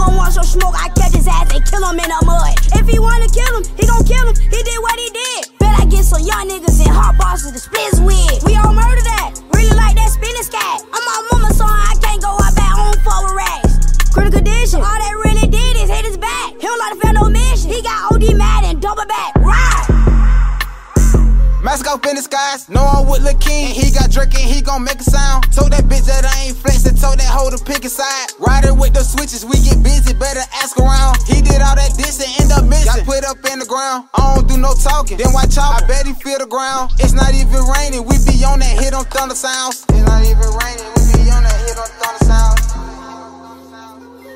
Nigga want some smoke, I catch his ass and kill him in the mud. If he wanna kill him, he gon' kill him. He did what he did. Bet I get some young niggas and hot bosses to split with. We all murder that. Really like that spinning scat. I'm my mama son, I can't go out back home for a racks. Critical condition. All that really did is hit his back. He don't like to fail no mission. He got OD mad and double back. Ride. Mask off in the skies, know I'm with Lil King. He got drinking, he gon' make a told that pick a side. Riding with the switches, we get busy, better ask around. He did all that diss and end up missing. Got put up in the ground, I don't do no talking. Then watch out, I bet he feel the ground. It's not even raining, we be on that hit on thunder sounds. It's not even raining, we be on that hit on thunder sounds.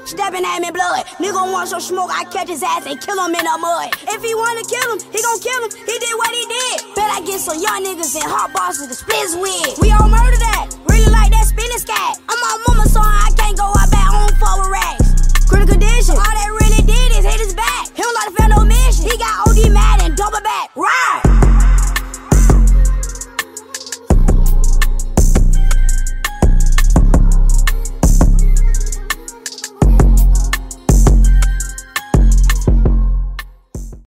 Stepping at me blood. Nigga want some smoke, I catch his ass and kill him in the mud. If he wanna kill him, he gon' kill him. He did what he did. Bet I get some young niggas and hot bosses to split with. We all murder